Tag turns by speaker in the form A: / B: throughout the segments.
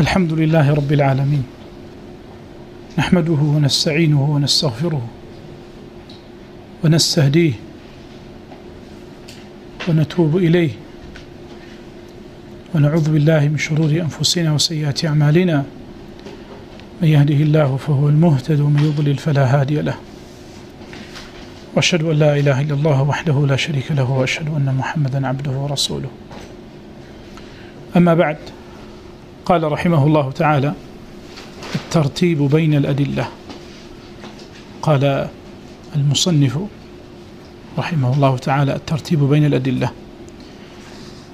A: الحمد لله رب العالمين نحمده ونستعينه ونستغفره ونستهديه ونتوب إليه ونعوذ بالله من شرور أنفسنا وسيئات أعمالنا من يهده الله فهو المهتد ومن يضلل فلا هادي له۔ وأشهد أن لا إله إلا الله وحده لا شريك له وأشهد أن محمدا عبده ورسوله أما بعد قال رحمه الله تعالى الترتيب بين الأدلة. قال المصنف رحمه الله تعالى الترتيب بين الأدلة.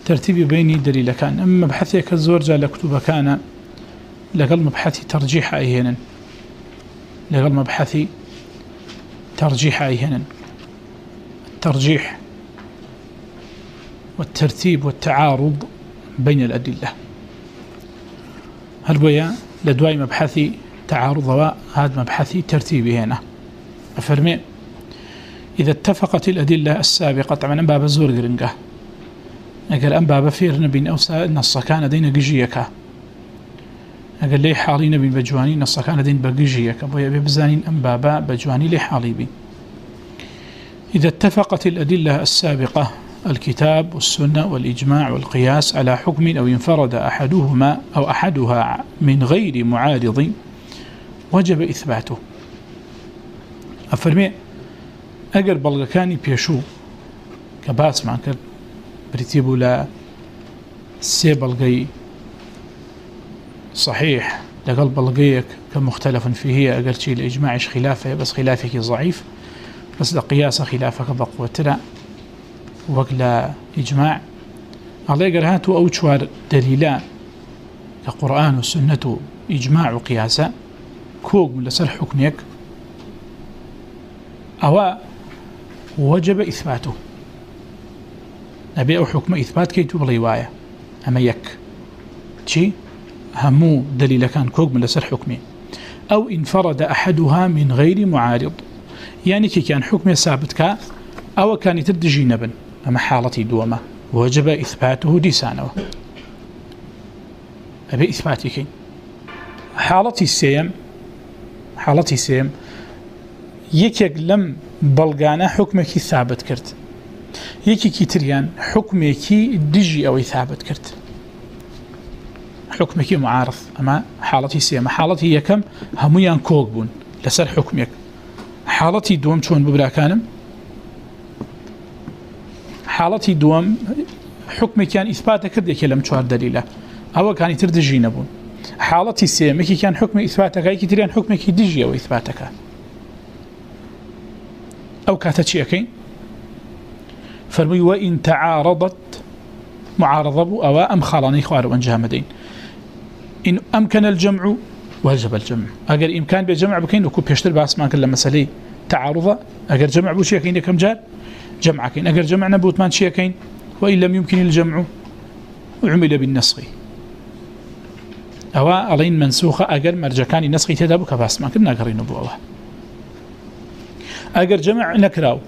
A: ترتيب بين دليل كان. أما بحثيك الزورجة لكتب كان. لقل مبحثي ترجيح أيهنا لقل مبحثي ترجيح أيهنا الترجيح والترتيب والتعارض بين الأدلة. هل بويا لدواي مبحثي تعارض هذا مبحثي ترتيبي هنا أفرمي إذا اتفقت الأدلة السابقة، طبعا أنباب الزور قرنقة. أقل أنباب فير نبي أوسا نص كان دين قجيكا أقل لي حالي نبي بجواني، نص كان دين بقجيكا بويا ببزانين أنبابا بجواني لي حالي بي. إذا اتفقت الأدلة السابقة الكتاب والسنة والإجماع والقياس على حكم أو ينفرد أحدهما أو أحدها من غير معارض وجب إثباته. أفرمي، أقر بلغكاني بيشو، كباس ما كر بريتيبو لا، سي بلغي، صحيح، لقل بلغيك كمختلف فيه، أقر شيء الإجماعش خلافه، بس خلافك ضعيف، بس قياس خلافك بقوة وقلا إجماع الله يقول هاتوا أو شوار دليلا كقرآن والسنة إجماع وقياسا كوغ من لسر حكميك أو وجب إثباته نبي أو حكم إثبات كي تبلي وايا أما يك شي همو دليل كان كوغ من لسر حكمي أو انفرد أحدها من غير معارض. یعنی يعني كي كان حكمي ثابت كا أو كان يتردجي نبن أما حالتي دوما، وجب إثباته ديسانه أبي إثباتك. حالتي السيم حالتي السيم، يكيك لم بلغانا حكمك ثابت كرت. يكي تريان حكمك دجي أو ثابت كرت. حكمك معارض. أما حالتي السيم حالتي يكم هميان كوكبون لسر حكمك. حالتي دوم شون ببراكانم؟ حالتي دوم حكمي كان إثبات كرد يكي لم تشوار دليلة أو كان يتردجي نبون حالتي سيمكي كان حكم إثباتك أي كتريان حكمك دجي أو إثباتك أو كاتتشي أكين فرمي وإن تعارضت معارضة أو إن أمكن الجمع وجب الجمع أقل إمكان بجمع بكين وكو بيشتر باسمان كلا مسألة تعارضة أقل جمع بوشي أكين كم جار؟ جمع كين. أقل جمع نبوت مان شي وإن لم يمكن الجمع، عمل بالنسخ. أو ألين منسوخة، أقل مرجكاني نسخي تدابو كباسمان كنا قرين نبوه أقل جمع نكراو.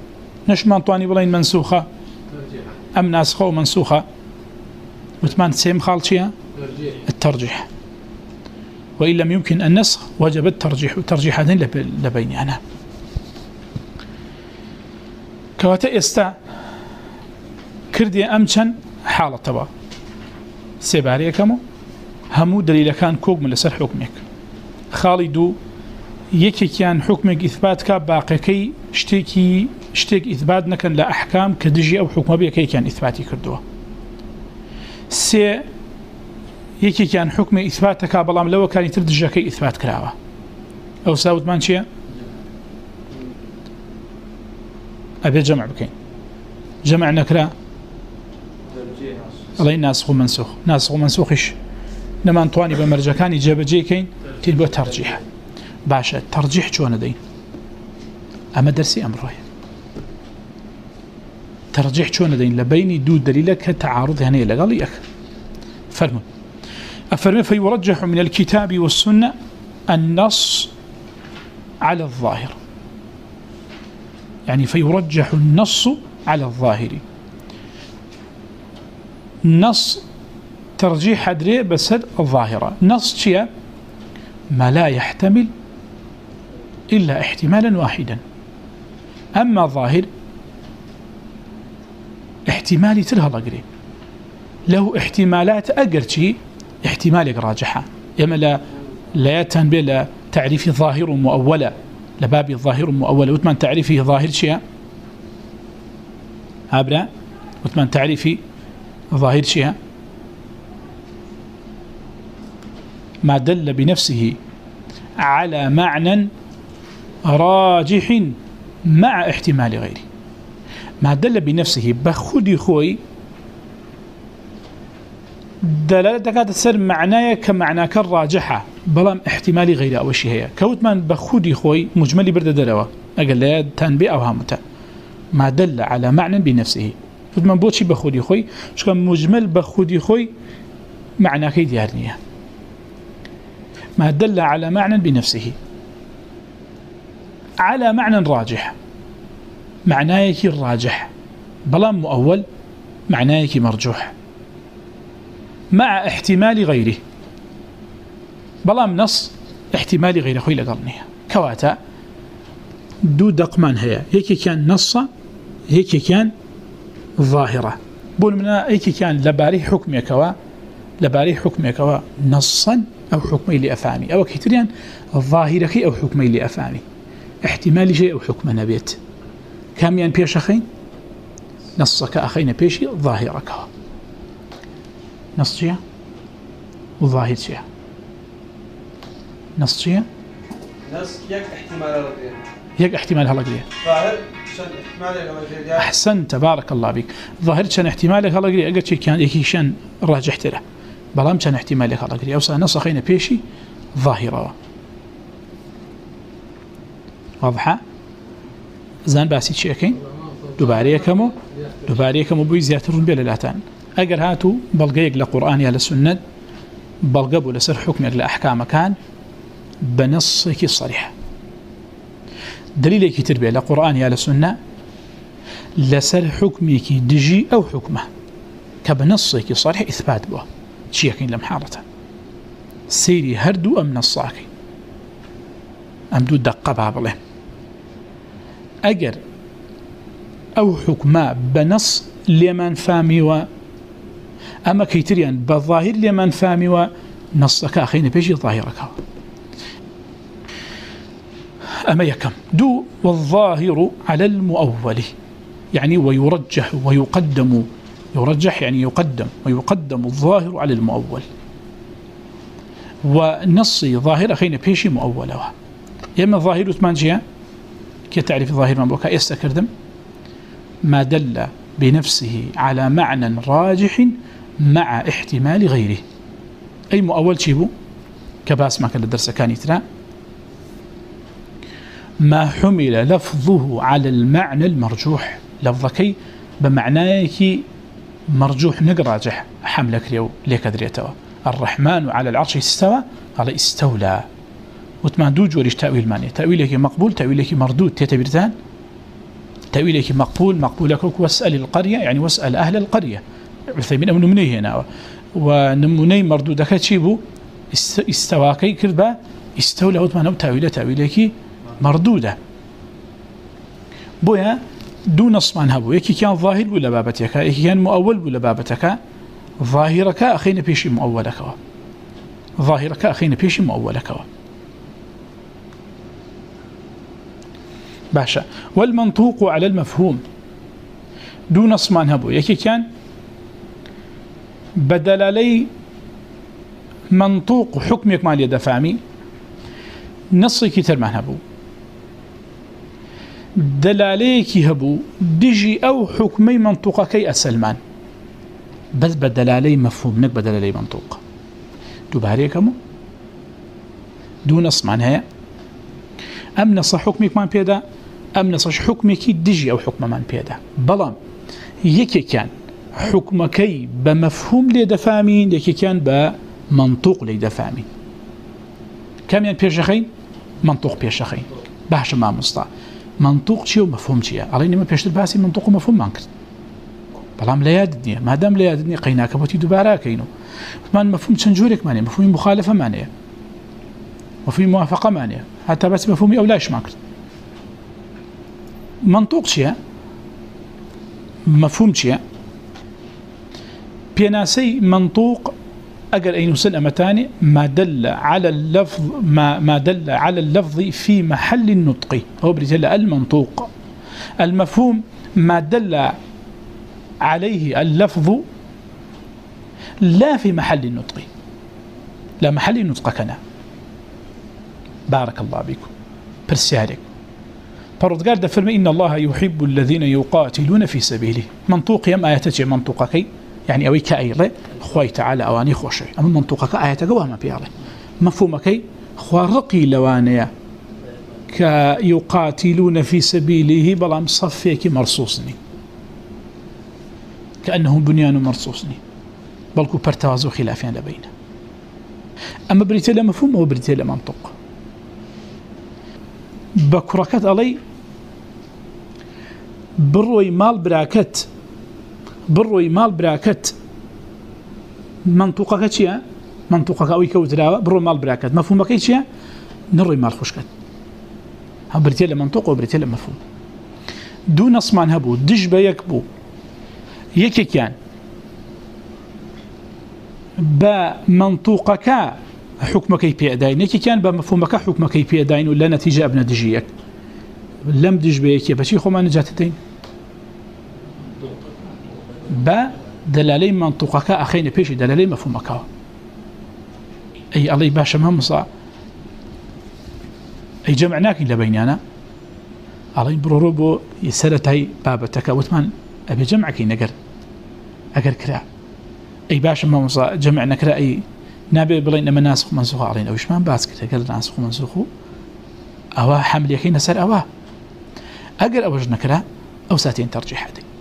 A: نشمان طواني بلين منسوخة؟ أم ناسخة ومنسوخة. وثمان سيم خالشيا الترجيح. وإن لم يمكن النسخ، وجب الترجيح. ترجيحاتين لبيني أنا. كواتا استا كردي أمشن حالة تبا سيباري همو دليل كان كوك من لسر حكمك خالدو يكي كان حكمك إثبات كاب باقيكي شتيكي شتيك إثبات نكن لأحكام كدجي أو حكم بيكي كان إثباتي كردوه سي يكي كان حكم إثباتك بلام لو كان يتردجا كي إثبات كراوة أبي جمع بكين. جمع نكرا. الله ناسخ ومنسوخ ناسخ ومنسوخش نما انطواني بمرجكاني جابجي كين تلبو ترجيح. باشا، ترجيح شو ندين أما درسي أمر رأي ترجيح شو ندين لبيني دو دليلك تعارض هني لقال يك فرمو أفرمي فيرجح من الكتاب والسنة النص على الظاهر. يعني فيرجح النص على الظاهر. نص ترجيح حدري بس الظاهرة. نص شيء؟ ما لا يحتمل إلا احتمالا واحدا. أما ظاهر احتمالي ترها لقري له احتمالات أقر شيء، احتمالك راجحة. يما لا لا يتنبي لا تعريف ظاهر مؤولة لباب الظاهر مؤولة وثمان تعريفه ظاهر شيء؟ هابنا وثمان تعريفي ظاهر شيء؟ ما دل بنفسه على معنى راجح مع احتمال غيره. ما دل بنفسه بخدي خوي دلالة قد تسر معناه كمعناك الراجحة بلام احتمال غيره أو شيء هي كوتمان بخدي خوي مجمل برد دلوة أقل لا تنبي أو هامتا ما دل على معنى بنفسه. كوتمان بوشي بخدي خوي شكا مجمل بخدي خوي معناك ديارنيه ما دل على معنى بنفسه. على معنى راجح. معنايك الراجح بلام مؤول معنايك مرجوح. مع احتمال غيره. بلام نص احتمال غيره خوي لقرنه كواتا دو دقمان هي هيك كان نص هيك كان ظاهرة بول منا هيك كان لباري حكم يكوا لباري حكم يكوا نصا أو حكمي لأفامي أو كتريان الظاهرة أو حكمي لأفامي احتمال شيء أو حكم نبيت كم ين بيش أخين نصك أخين بيشي ظاهرك نص شيء وظاهر شيء نص شيء
B: نص يك احتمال
A: يك احتمال قليه
B: ظاهر شن احتمال
A: أحسن تبارك الله بك ظاهر شن احتمال قليه أقول شيء كان يكي شن راجح تره بلام كان احتمال هلا قليه أوسا نص أخين بيشي ظاهرة. واضحة؟ زان باسي شيء كين دوباره كمو دوباره كمو بوي زياتر بلا لاتان اگر هاتو بلغيك لقرآن يا لسنة بلغبو لسر حكمك لأحكام كان بنصك صريح. دليلك تربية لقرآن يا لسنة لسر حكمك دجي أو حكمه. كبنصك صريح إثبات به شيء كين لم حارته. سيري هردو أم نصاكي أم دو دقة بابله. اگر او حكما بنص لمن فامي و اما كيتريان بظاهر لمن فامي و نصك اخين بيجي ظاهرك. هو اما يكم. دو، والظاهر على المؤول. يعني ويرجح، ويقدم. يرجح يعني يقدم، ويقدم الظاهر على المؤول. ونصي ظاهر اخين بيجي مؤوله يما ظاهر ثمان جهه كتعرف ظاهر مبوكا يستكردم ما دل بنفسه على معنى راجح مع احتمال غيره. أي مؤول شيبو كباس ما كان الدرس كان يترى. ما حمل لفظه على المعنى المرجوح. لفظكي بمعناك مرجوح نقراجح. حملك ليو ليك دريتوا الرحمن على العرش استوى على استولى. وتمان دو جوريش تأويل ماني تأويلك مقبول، تأويلك مردود. تتبرتان تأويلك مقبول، مقبولك واسأل القرية، يعني واسأل أهل القرية. عثيمين أم نمني هنا. ونمني مردودك تشيبو استواكي كربا، استولى. وتمان تأويل تأويلك مردودة بويا دو نص من هبو يكي كان ظاهر ولا بابتك يكي كان مؤول ولا بابتك ظاهرك أخينا بيشي مؤولك ظاهرك أخينا بيشي مؤولك باشا والمنطوق على المفهوم. دون اصمان هبو يكي كان بدل علي منطوق حكم يكمال يد فامي نصي كتر ما هبو دلاليك هبو دجي او حكمي منطوق كي بس بدل علي مفهوم نك بدل علي منطوق. دوباري كمو دون اصمان هيا ام نص حكمك ما بيدا ام نصش حكمك دجي او حكم من بيدا بلام يكي كان حكمك بمفهوم لدفامين يكي كان بمنطوق لدفامين كم ين بيشخين منطوق بيشخين بحش ما مصطع منطوق شيء ومفهوم شيء علينا ما بيشتر باسي منطوق ومفهوم ما نكرت بلام لا يادني ما دام لا يادني قيناك بوتي دوبارا كينو من مفهوم چند تنجورك ماني مفهوم مخالفة ماني مفهوم موافقة ماني حتى بس مفهومي أو لاش ماكر منطوق شيء مفهوم شيء بيناسي منطوق اگر اي نسل امتاني ما دل على اللفظ، ما ما دل على اللفظ في محل النطق هو برجل المنطوق. المفهوم ما دل عليه اللفظ لا في محل النطق. لا محل النطق كنا. بارك الله بكم برسيارك فردقال دفرم إن الله يحب الذين يقاتلون في سبيله. منطوق يم آياتك منطوقك یعنی يعني أوي كأيري خوي تعالى أواني خوشي أما منطوقك آياتك وما بيالي مفهومك خوارقي لوانيا كيقاتلون في سبيله بلام صفيك مرصوصني كأنهم بنيان مرصوصني بلكو برتوازو خلافين لبينا أما بريتيلا مفهوم أو بريتيلا منطق. بكركت علي بروي مال براكت بروي مال براكت منطقك چيا منطقك اوي كوتراوا برو مال براكت مفهومك چيا نروي مال خوشكت ها بريتيلا منطق وبريتيلا مفهوم دون اسمان هبو دج بيكبو يكي كان با منطوقك حكمك بي اداين يكي كان با مفهومك حكمك بي اداين ولا نتيجه ابن دجيك لم دج بيك بشي خو ما نجاتتين با دلالي منطوقك اخين بيش دلالي مفهومك اي الله باشا ما مصا اي جمعناك لبيننا الله بروبو يسرتي بابتك وثمان ابي جمعك نقر اقر كرا اي باشا ما جمعنا كرا اي نابي بلين اما ناسخ منسوخ. علينا وش ما باس كده ناسخ منسوخ اوا حمل يكين سر اوا اقر اوج نكرا او ساتين ترجيح هذه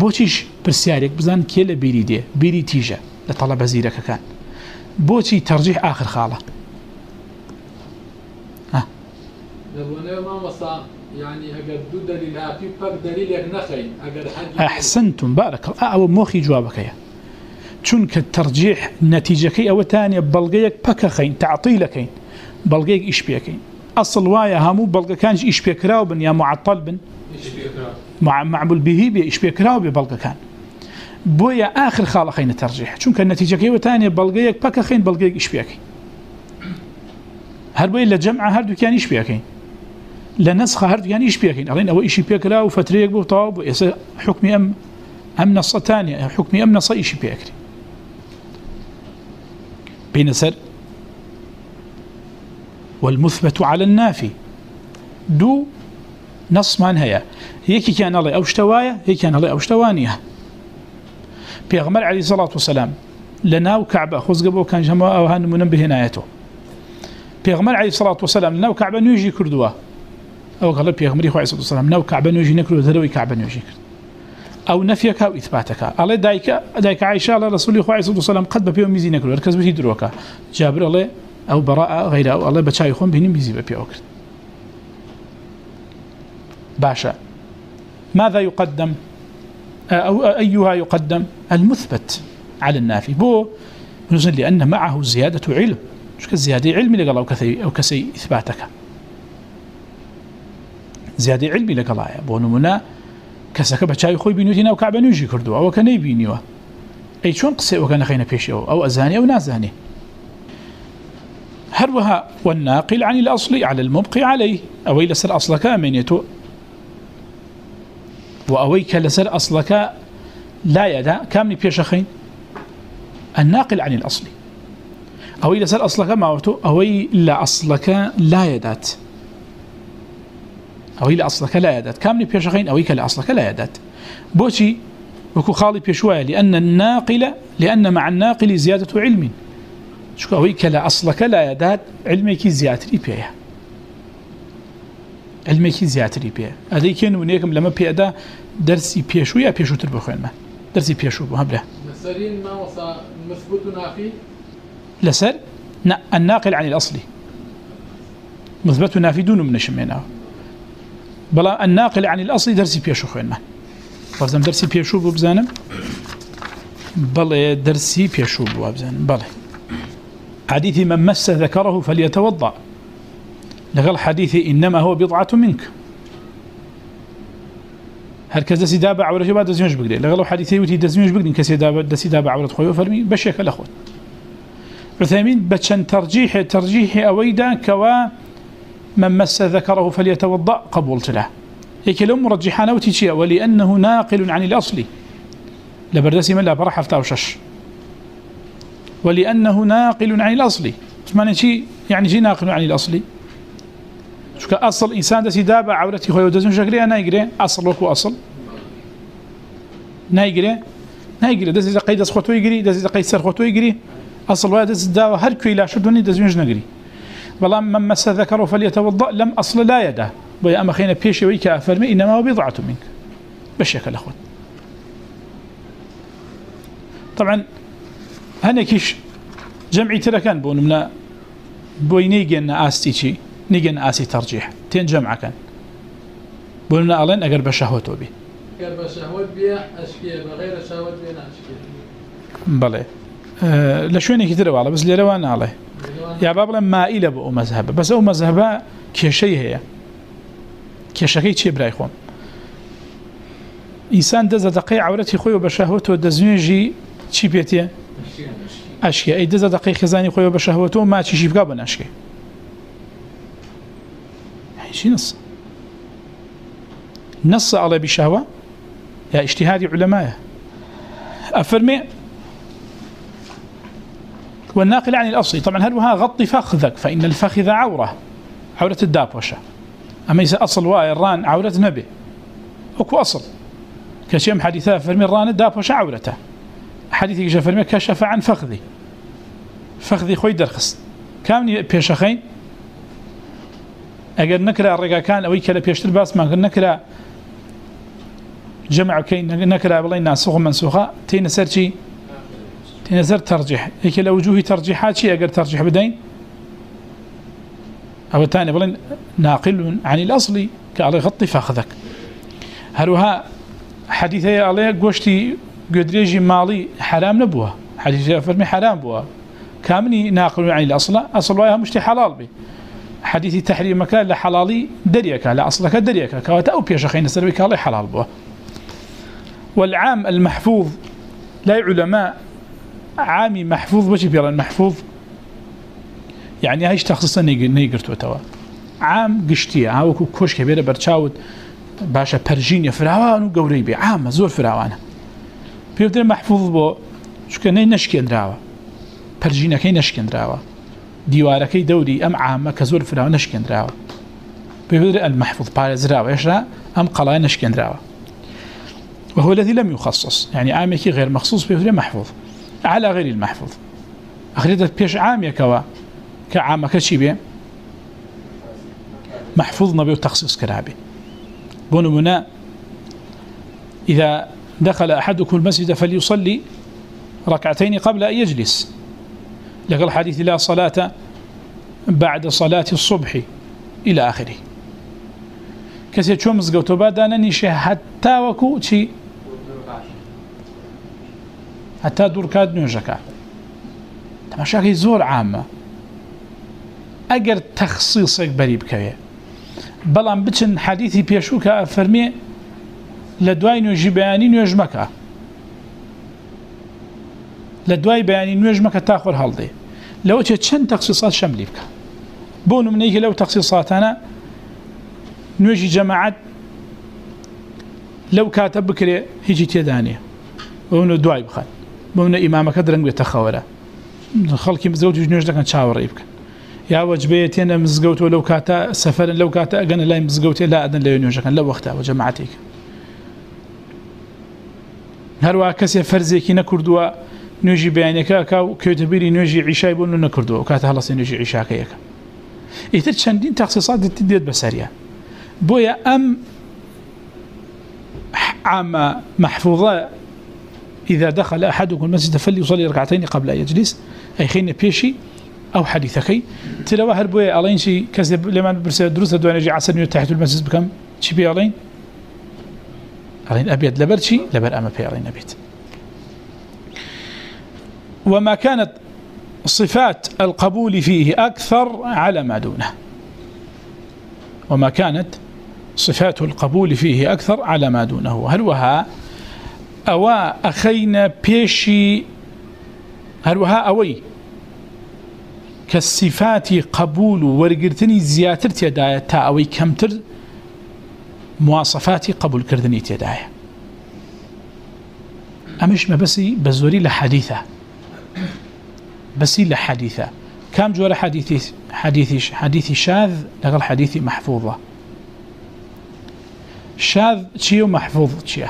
A: بوچیش پرسیارێک بزان کێ لە بیری دێ؟ بیری تیژە لە تەڵە بەزیرەکەکان. بۆچی تەرجیح آخر خاڵە؟ بارك الله أو موخي جوابك يا چونکە تەرجیح نەتیجەکەی ئەوەتانە بەڵگەیەک پەکەخین تعطیلەکەین بەڵگەیەک ئیش پێەکەین ئەسڵ وایە هەموو بەڵگەکانش ئیش پێکراو بن یا معطل بن. معمول به بي ايش بيكراو ببلغ كان. بويا اخر خاله ترجيح. چونك النتيجه كيو ثانيه بلغيك بك خين بلغيك ايش بيك هل بويا لجمع هل دو كان ايش بيك لنسخ هل يعني ايش بيك الين او ايش بيكراو فتريك بو طاب حكم ام ام نص ثانيه حكم ام نص ايش بيك بين سر والمثبت على النافي دو نص من هي يكي كان الله أوشتوايا يكي كان الله أوشتوانيا بيغمر عليه الصلاة والسلام لناو كعبة خزقبو كان جماعة أو هان منبه نايته بيغمر عليه الصلاة والسلام لناو كعبة نيجي كردوا أو قال بيغمر عليه الصلاة والسلام ناو كعبة نيجي نكرو ذروي كعبة نيجي أو نفيك أو إثباتك الله دايك دايك عائشة الله رسول الله عليه الصلاة والسلام قد بيوم ميزي نكرو ركز به دروكا جابر الله أو براءة غيره الله بتشاي خون بيني ميزي بيوكر باشا. ماذا يقدم؟ أو أيها يقدم؟ المثبت على النافي. بو نزل لأن معه زيادة علم. مش كزيادة علم لقال أو كثي, أو كسي إثباتك؟ زيادة علم لقال يا بو نمنا كسك بچاي خوي بينوتنا أو كعب نوجي كردو. أو بينيوا أي شون قصي وكان خينا بيشي. أو, أو أزاني أو نازاني. هروها والناقل عن الأصل على المبقي عليه. أو إلى سر أصل كامن وأويك لسر أصلك لا يدا كامل بيشخين الناقل عن الأصل أوي لسر أصلك ما أوتو أوي لا أصلك لا يدات أوي لا أصلك لا يدات كامل بيشخين أويك لا أصلك لا يدات بوشي وكو خالي بيشوية لأن الناقل لأن مع الناقل زيادة علم. شكو أويك لا أصلك لا يدات علمك زيادة بيها علمێکی زیاتری پێ. ئەدەی کێن و نێکم لەمە پێدا دەرسی پێشوو یا پێشووتر بخوێنمە دەرسی پێشوو بۆ هەبرە لەسەر؟ الناقل عن الأصل. مثبت نافي دون من شمينا بلا الناقل عن الأصل درسي بيشو خوينما فرزم درسي بيشو ببزانم بل درسي بيشوب وابزان بل حديث من مس ذكره فليتوضأ لغل حديث إنما هو بضعة منك هل كذا سيدابة عورة بعد دزميش بقري لغل حديث يوتي دزميش بقري كسيدابة دسيدابة عورة خوي وفرمي بشيك الأخوة عثيمين بتشن ترجيح ترجيح أويدا كوا من مس ذكره فليتوضأ قبولت له هيك لو مرجحان وتيشيا ولأنه ناقل عن الأصل لبردسي من لا برح افتاوشش ولأنه ناقل عن الأصل معنى شيء يعني شيء ناقل عن الأصل شو كأصل إنسان دسي دابع عورتي خوي ودزن شكري أنا يقري أصل وكو أصل نا يقري نا يقري دسي قيد أسخوتو يقري دسي قيد سرخوتو يقري أصل واحد دسي دابع هر كوي لا شدوني دزن نقري من مس ذكره فليتوضأ لم أصل لا يده بيا أما خينا بيشي ويكا أفرمي إنما منك بشكل أخوان طبعا هنا كيش جمعي ترى كان بون من بوي نيجن آسي ترجيح تين جمع كان بون من ألين أقر بشهوته بي
C: أقر بشهوت بيا أشكي بغير شهوت بينا أشكي
A: بله. أه لشويني كتير والله بس ليروان عليه يا باب لما مائله بو مذهب. بس او مذهب كشي هي كشكي شي براي خون؟ انسان دز دقيق عورتي خوي وبشهوته دزنيجي شي بيتي اشكي اي دز دقيق خزاني خوي وبشهوته ما شي شي بقى اشكي شي نص. نص على بشهوه يا اجتهاد علماء. افرمي والناقل عن الأصل. طبعا هل وها غطي فخذك؟ فإن الفخذ عورة عورة الدابوشة. أما إذا أصل وايران عورة نبي. أكو أصل. كشيم حديثة فرمي الران الدابوشة عورته. حديث يجي فرمي كشف عن فخذي. فخذي خوي درخص كامني بيشخين؟ أقل نكرا الرقا كان أو يكلا بيشتر باس ما قل نكرا جمع كين نكرا بالله ناسوخ منسوخة تين سرشي تنظر ترجيح هيك الأوجوه ترجيحات شيء أقر ترجيح بدين أو تاني بلين ناقل عن الأصل كالي غطي فاخذك هلوها حديثي عليه قوشتي قدريجي مالي حرام نبوه. حديثي فرمي حرام بوه. كامني ناقل عن الأصل أصل وياها مشتي حلال بي حديثي تحريمك لحلالي دريك لا أصلك دريك كواتا أو بيشخين سلوي كالي حلال بوه والعام المحفوظ لا علماء عامي محفوظ بشي بيرا محفوظ؟ يعني هايش تخصصا نيقرتو توا عام قشتية هاوكو كوش كبيرة برشاود باشا برجينيا برجين يفراوان وقوريبي عام زور فراوانا بيبدر محفوظ بو شكا ني نشكي اندراوا برجينة كي نشكي اندراوا ديوارة كي دوري ام عامة كزور فراوا نشكي اندراوا بيبدر المحفوظ بارزراوا يشرا ام قلايا نشكي اندراوا وهو الذي لم يخصص یعنی يعني عامي كي غير مخصوص بيبدر محفوظ على غير المحفوظ أخريت بيش عام يكوا كعام كشي بيه محفوظ نبي وتخصيص كرابي بونو منا إذا دخل أحدكم المسجد فليصلي ركعتين قبل أن يجلس. لقى الحديث لا صلاة بعد صلاة الصبح إلى آخره. كسي شو مزقوتو بعدنا نشي حتى وكو شي حتى دور كاد نوجكا تماشاكي زور عامة اگر تخصيصك بريب كوي بلان بچن حديثي بيشوكا فرمي لدواي نوجي بياني نوجمكا لدواي بياني نوجمكا تاخر هالدي لو تشي چند تخصيصات شملي بكا بونو من ايكي لو تخصيصاتنا نوجي جماعات لو كاتب بكري هيجي تيداني ونو دواي بخان بمن امامك درنگ بتخوره خلقي مزوج جنوج دكان شاور يا وجبيت مزغوت ولو كاتا سفر لو كاتا اغن لا مزغوت لا ادن لا ينوج لو وقتها وجماعتك هر واكس فرزي كي نكردوا نوجي بيانك كا كتبيري نوجي عشاء بون نكردوا كاتا خلاص نوجي عشاء كيك ايتر شندين تخصيصات تديت بسريا بويا ام عام محفوظه إذا دخل أحدكم المسجد فليصلي ركعتين قبل أن يجلس، أي خين بيشي أو حديثكي. تلوى هربوية ألين شي كذب لما برسل دروس دوان يجي عسر نيو تحت المسجد بكم، شي بي ألين؟ ألين أبيض لبر شي؟ لبر أما بي ألين أبيض. وما كانت صفات القبول فيه أكثر على ما دونه. وما كانت صفات القبول فيه أكثر على ما دونه. هل وها أوا أخينا بيشي؟ هل وها أوي كالصفات قبول ورقرتني زياتر تيدايا؟ تا أوي كمتر مواصفات قبول كردني تيدايا. أمش ما بسي بزوري لحديثة. بسي لحديثة كم جوار حديثي حديثي حديثي شاذ لغل حديثي محفوظة. شاذ شيء محفوظ شيء؟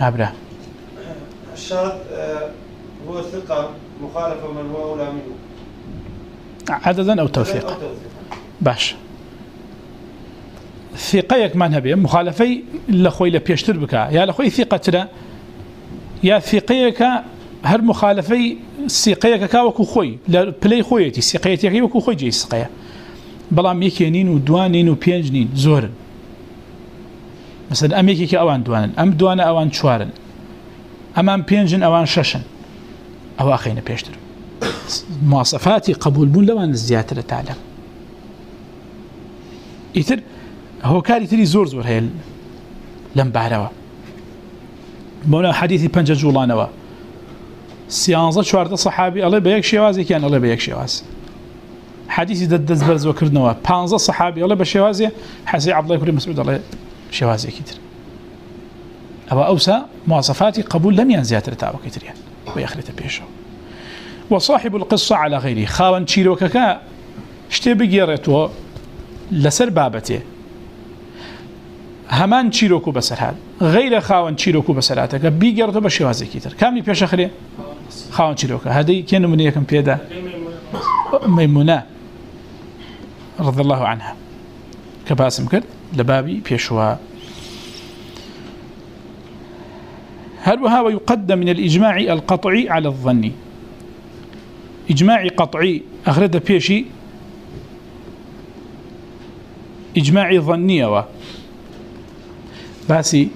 A: عبره
B: الشاذ هو الثقة مخالفة من هو أولى منه.
A: عددا أو توثيقا باش. ثقيك ما نبي مخالفي لخوي لبيشتر بك. يا لخوي ثقتنا يا ثقيك هر مخالفي ثقيك كاوكو خوي بلاي خويتي ثقيتي كاوكو خوي جي ثقيه بلام يكينين ودوانين وبينجنين زورن مثلا اميكي كي اوان دوانن ام دوانا اوان شوارن امام بينجن اوان ششن او اخينا بيشتر مواصفاتي قبول بون لوان الزيادة تعلم يتر هو كاري تري زور زور هي لم بعروا مولا حديثي بنجا جولانوا سيانزا شوارد صحابي الله بيك شوازي كان یعنی الله بيك شواز حديثي دد دز برز وكرنوا بانزا صحابي الله بشوازي حسي عبد الله كريم مسعود الله شوازي كتر أبا أوسى مواصفاتي قبول لم ينزيات رتاوة یعنی. كتريان ويخرت بيشو وصاحب القصة على غيره خاوان تشيروكا شتي بگيرتو لسر بابته همان تشيروكو بسر هاد غير خاوان تشيروكو بسراتك بيگيرتو بشوازي كتر كامي بيش أخري خاوان تشيروكا هذه كينو من يكن بيدا ميمونة رضي الله عنها. كباسم كد لبابي بيشوا هل وها ويقدم من الإجماع القطعي على الظني إجماع قطعي أخرد بيشي إجماع ظنية و باسي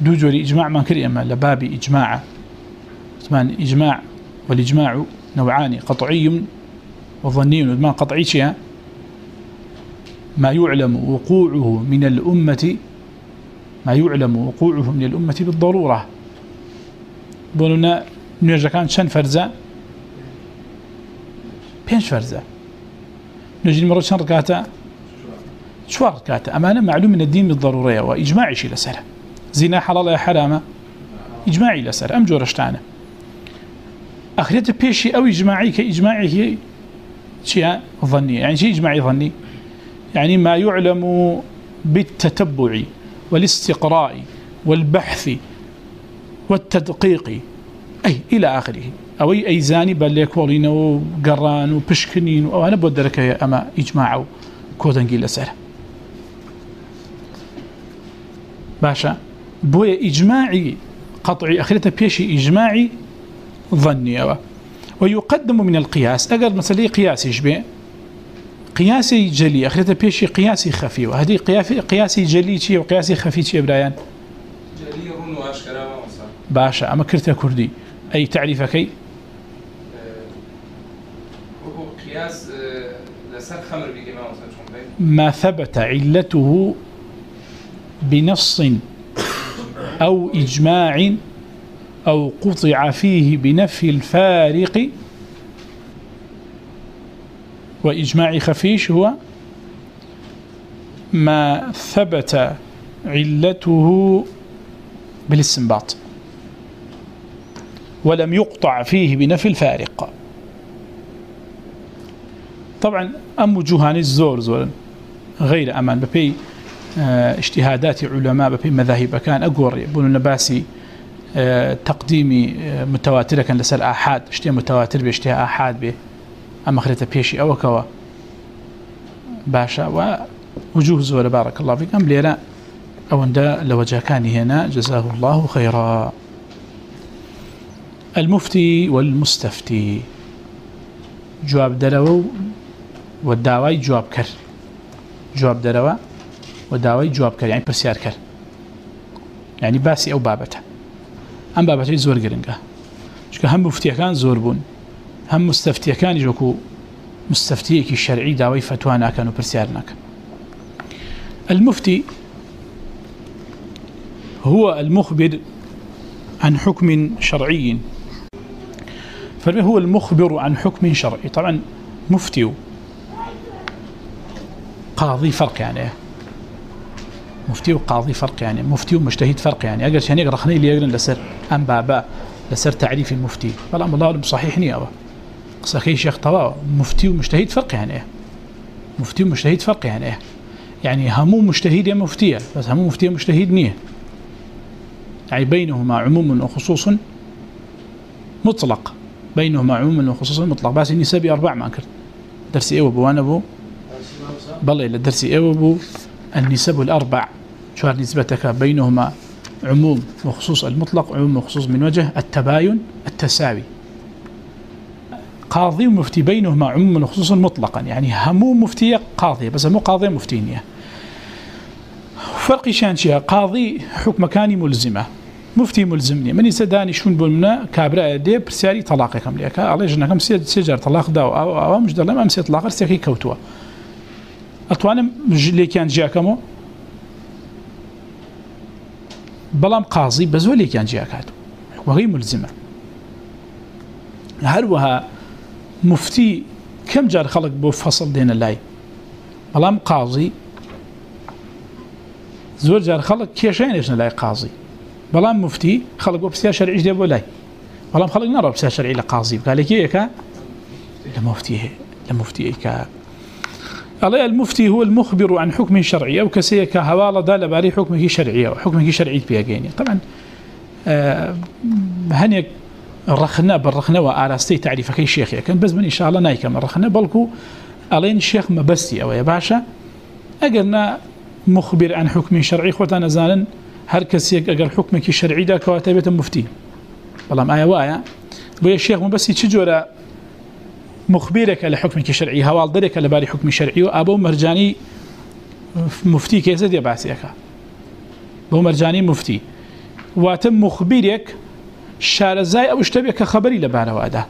A: دو جوري إجماع من كري أما لبابي إجماع. ثمان إجماع والإجماع نوعان، قطعي وظني وإجماع قطعي شيئا. ما يعلم وقوعه من الأمة، ما يعلم وقوعه من الأمة بالضرورة. بولنا نرجع كان شن فرزة؟ بينش فرزة. نجي مرة شن ركعتا شوار ركعتا أمانة معلوم من الدين بالضرورية وإجماعي شي لسر. زنا حلال يا حرامة إجماعي لسر، أم جورشتانا أخريت بيشي أو إجماعي، كإجماعي هي شيء ظني. يعني شيء إجماعي ظني؟ يعني ما يعلم بالتتبع والاستقراء والبحث والتدقيق. أي، إلى آخره. أو أي أيزاني بل يكولين وقران وبشكنين أو أنا بودرك أما إجماع كودنجي لسر. باشا. بويا إجماعي قطعي أخرته بيشي إجماعي ظني ويقدم من القياس أقل مثلا قياسي يشبه قياسي جلي أخرته بيشي قياسي خفي وهذه قياسي جلي شيء وقياسي خفي شيء برايان
C: جلي رون وأشكرا
A: باشا أما كرتا كردي أي تعريف كي
C: قياس لسر خمر بيجي
A: ما ثبت علته بنص أو إجماع أو قطع فيه بنفي الفارق، وإجماع خفيش هو ما ثبت علته بالاستنباط، ولم يقطع فيه بنفي الفارق. طبعا أم وجوهان الزور زور غير أمان، ببي اجتهادات علماء ببي مذاهب. كان أقور يبون النباسي تقديمي متواترة. كان لسال آحاد. اشتها متواتر باشتها آحاد به أما خريطة بيشي أو كوا. باشا. ووجوه زور بارك الله فيك. أم ليلا أو أن لوجه كان هنا. جزاه الله خيرا. المفتي والمستفتي. جواب دروا والدعوي جواب كر. جواب دروا والدعوي جواب كر يعني یعنی برسيار كر يعني یعنی باسي أو بابته أم بابته زور قرنقه شكا هم مفتي كان زور بون هم مستفتي كان يجوكو مستفتيك الشرعي داوي فتوانا كانوا برسيارناك المفتي هو المخبر عن حكم شرعي. فهو المخبر عن حكم شرعي. طبعا مفتي قاضي فرق يعني. مفتي وقاضي فرق يعني مفتي ومجتهد فرق يعني. اگر شاني رخني اللي يقرن لسر ام بابا لسر تعريف المفتي. بل ام الله صحيح ني ابا قصه شيخ طوا مفتي ومجتهد فرق يعني مفتي ومجتهد فرق يعني يعني همو مجتهد يا مفتيه بس همو مفتي مجتهد نيه يعني بينهما عموم وخصوص مطلق. بينهما عموم وخصوص مطلق. بس النسبي أربع ما أنكر. درسي إيه وبو أنا بو بل إلى درسي إيه وبو النسب الأربع. شو نسبتك بينهما عموم وخصوص المطلق، عموم وخصوص من وجه التباين التساوي. قاضي ومفتي بينهما عموم وخصوص مطلقا، يعني همو مفتية قاضية، بس مو قاضية مفتينية فرق شانشيها قاضي حكم كاني ملزمة، مفتي ملزمني من يسداني شون بولمنا كابرا دي برسالي طلاق كم ليك. الله جنا كم سجر طلاق دا او او مش دلما امس طلاق سيكي كوتوا. اتوانم اللي كان جاكمو؟ بلام قاضي بزولي كان جاكاتو وهي ملزمه هل وها مفتي كم جار خلق بو فصل دين الله بلام قاضي زور جار خلق كيشين ايش نلاقي قاضي بلام مفتي خلق بسيا شرعي دي بولاي بلام خلق نرى بسيا شرعي لقاضي قال لك ايه لمفتي لمفتي كا الله المفتي هو المخبر عن حكم شرعي او كسيه كهواله دال باري حكمه شرعي او شرعي بيجيني طبعا هنيك الرخنا بالرخنا وآراستي تعريف كي شيخ كان بس من إن شاء الله نايكم الرخنا بلكو ألين الشيخ مبستي أو يا باشا، أقلنا مخبر عن حكم شرعي خوتنا زانا هر کسی اگر حکم کی شرعی دا کواتبت مفتی بلام آیا وایا بو الشيخ مبسي تجورا مخبرك لحكم کی شرعی حوال درك لباري حكم شرعي وابو مرجاني مفتي كيف دي باسيك بو مرجاني مفتي. واتم مخبرك شارزاي او اشتبك خبري لباره وادا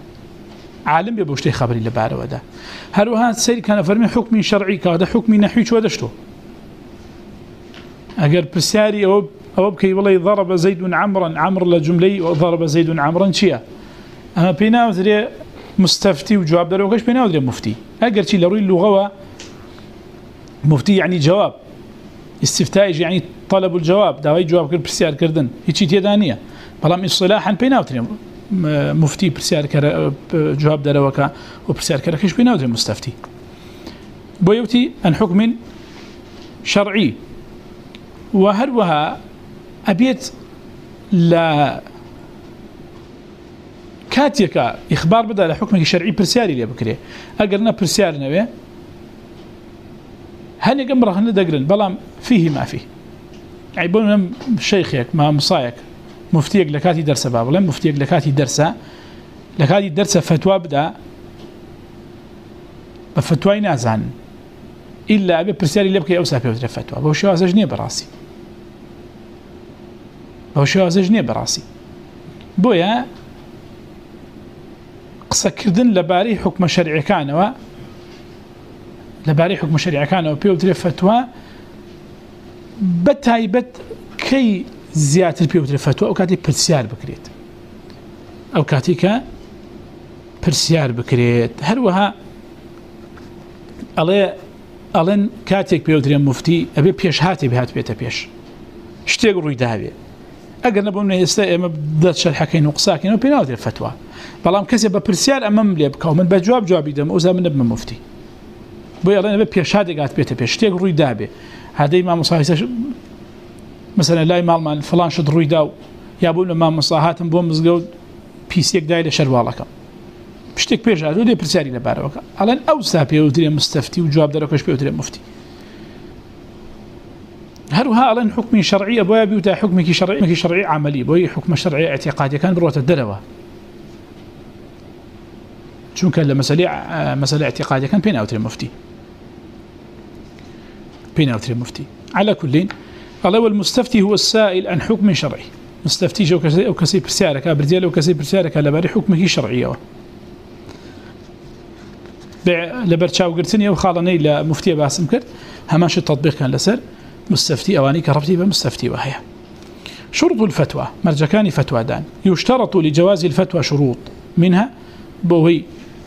A: عالم بيبوشتي خبري لباره وادا هل وهان سير كان فرمي حكم شرعي كهذا حكم نحوي شو دشتو اگر بسياري او او بكي والله ضرب زيد عمرا عمر لجملي، وضرب زيد عمرا شيا. اما بيناوزري مستفتي وجواب دروكش وكش بيناوزري مفتي اگر شي لروي اللغه مفتي يعني جواب. یعنی استفتاء يعني یعنی طلب الجواب داوي جواب كر بسيار كردن هيك تيدانيه بلام اصطلاحا بيناوزري مفتي بسيار كر جواب دروكا وبسيار كركش بيناوزري مستفتي بويوتي ان حكم شرعي وهروها أبيت لا كاتيك إخبار بدأ لحكمك الشرعي برسالي لي بكري أقرنا برسال نبي هني قمره هني دقرن بلام فيه ما فيه عيبون شيخك ما مصايك مفتيك لكاتي درسة باب مفتيك لكاتي درسة لكاتي درسة فتوى بدأ بفتوى نازعن إلا أبي برسالي لي بكري أوسع في فتوى بوشوا زجني براسي او شوازج نیه براسی بویا قصه کردن لباری حکم شرعی کانوا لباری حکم شرعی کانوا پیو تری فتوا بتایبت کی زیاتر پیو تری فتوا او کاتی پرسیار بکرید او کاتی که پرسیار بکرید هر وها الله الان کاتیک پیو مفتی ابي پیش هاتی بهات بیت پیش شتیگ روی داوی اگر نبون من يستا اما بدات شرح كاين وقساكين وبيناوت الفتوى. بلام كسب برسيال امام لي بكاو. من بجواب جواب يدم اوزا من ابن مفتي. بو يلا نبي بيشاد قات بيته. بيشتيق روي دابه هذا ما مصاحيس مثلا لا مال مال فلان شد روي داو. يا ابو ما مصاحات بو مزغو بيسيك دايله شروالك بشتك بيش هذا دي برسالي لبارك على اوسا بيوتري مستفتي وجواب دروكش بيوتري مفتي. هل هو حكم شرعي أبويا بيوتا حكم شرعي شرعي عملي؟ بوي حكم شرعي اعتقادي كان بروة الدلوة. شو كان لمسألة مسألة اعتقادي كان بين أوتر المفتي بين أوتر المفتي على كل الله والمستفتي هو السائل عن حكم شرعي. مستفتي جو كسي أو كسي برسالك أبرزيال أو كسي برسالك لباري حكمه شرعي. لبر چاوگرتنی و خاڵانەی لە مفتیە باسم کرد هەماش تطبیقان مستفتي أواني كربتي بمستفتي وهي. شروط الفتوى، مرجكان فتوى دان. يشترط لجواز الفتوى شروط. منها بوهي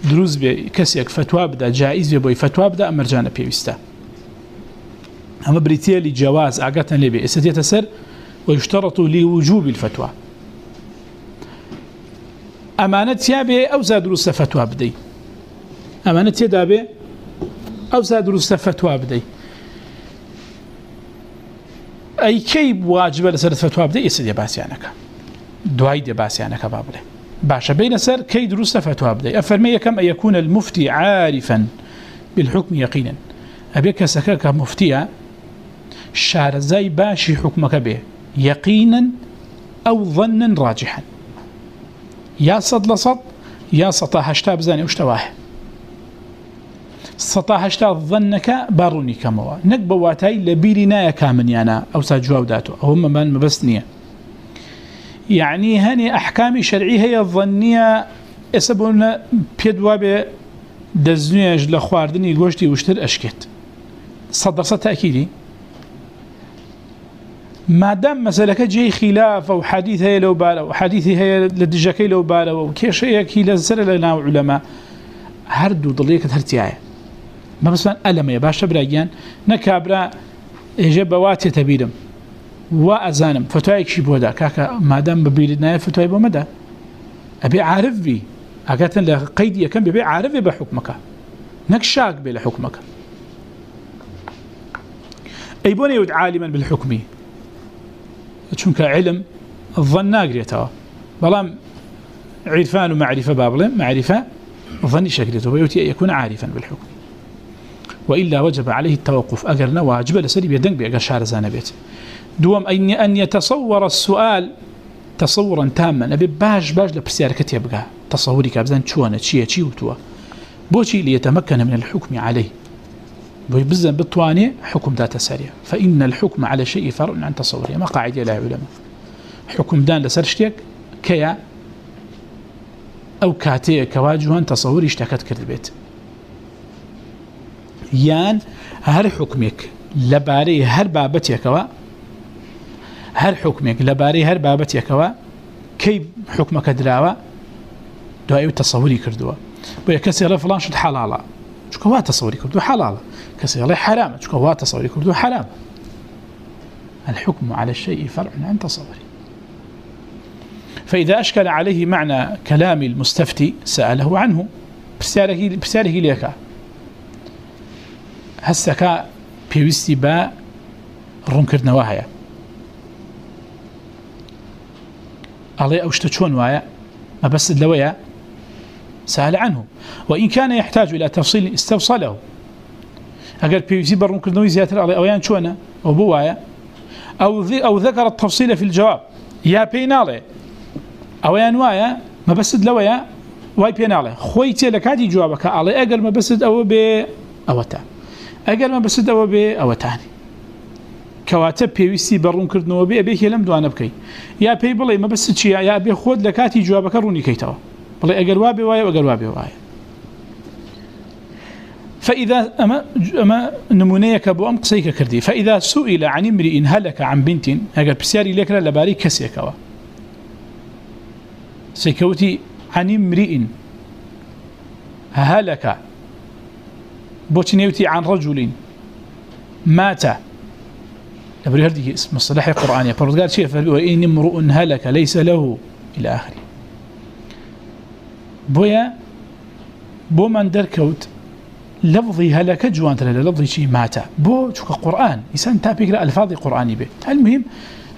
A: دروز بكسيك فتوى بدا، جائز بوهي فتوى بدا مرجانا بيوستا أما بريتيا لجواز أعقاتنا لبي استدية سر ويشترط لوجوب الفتوى. أمانة يابي أو زاد دروس فتوى بدي. أمانة يدابي أو زاد دروس فتوى بدي. أي كي واجب لسر فتوى بدي يسدي باسيانك دواي دي باسيانك بابله باشا بين سر كي دروس فتوى بدي أفرمي كم أن يكون المفتي عارفا بالحكم يقينا أبيك سكاك مفتيا شارزاي باشي حكمك به يقينا أو ظنا راجحا يا صد لصد يا سطا هشتا بزاني وشتواه هشتا ظنك باروني كموا نقب واتاي لبيري نايا كامن يانا أو ساجواو داتو هم من مبسنية يعني هني أحكام شرعي هي الظنية يسبون بيدوا بدزنيج لخواردني قوشتي وشتر أشكت صدر صد ما دام مسألة جي خلاف أو حديث هي لو بالا وحديث هي لدجاكي لو بالا وكيش هي كي لزر لنا علماء هردو ضليك هرتيايا ما بس ألم يا باشا براجيان نكابرا يجب بواتي تبيرم، وأزانم فتوايك شي بودا، كاكا ما دام ببيلنا فتواي بومدا أبي عارف بي أكاتن لقيدي كم ببي عارف بحكمك. نكشاك بي لحكمك. أي بوني يود عالما بالحكمي. چونك علم الظن ناقريته بلام عرفان ومعرفة بابله معرفة ظني شكلته ويوتي أن يكون عارفا بالحكم وإلا وجب عليه التوقف. أقرنا واجب لسري بيدنك بأقر شارزان بيت. دوام أن يتصور السؤال تصورا تاما. أبي باش باش لبرسيارك يبقى. تصوري كابزان شوانا تشيه تشيه وتوا بوشي ليتمكن من الحكم عليه. بزن بطواني حكم ذات سريع. فإن الحكم على شيء فرع عن تصوره. ما قاعدة لا علماء. حكم دان لسرشتك كيا أو كاتي كواجهان تصوري اشتكت كرد البيت يان هر حكمك لباري هر بابتي كوا هر حكمك لباري هر بابتي كوا كي حكمك دراوا دو أيو تصوري كردوا بو فلان شد حلالا شو كوا تصوري كردوا حلالا كسي الله حرام شو كوا تصوري كردوا حرام. الحكم على الشيء فرع عن تصوري فإذا أشكل عليه معنى كلام المستفتي سأله عنه. بساله بساله ليك هسكا بيوستي با رونكر نواهيا علي أوشت شون وايا ما بس لويا سأل عنه. وإن كان يحتاج إلى تفصيل استفصله اگر بيوستي برونكر نوي زيادة علي أويان شونا أو بوايا أو, أو ذكر التفصيل في الجواب. يا بينالي أويان وايا ما بس لويا واي بينالي خويتي لكاتي جوابك علي أقل ما بس أو بي أوتان اگر ما بس دوا به او تاني كواتب بيويسي برون كردنو بي ابي لم دوانه بكي يا بي بلي ما بس شي يا ابي خود لكاتي جوابك روني كيتوا بلي اگر وابي واي اگر وابي واي فاذا اما اما نمونيك ابو ام قسيك كردي فاذا سئل عن امرئ هلك عن بنت اگر بسياري لك لا باري كسيكوا سيكوتي عن امرئ هلك بوتنيوتي عن رجل مات. نبري هذه اسم الصلاح القرآنية قال شيء وإن امرؤ هلك ليس له؟ إلى آخر بويا، بو من دركوت، لفظي هلك جوان تلا لفظي شيء مات. بو شوك القرآن إنسان تابيك الفاظ قرآني به المهم،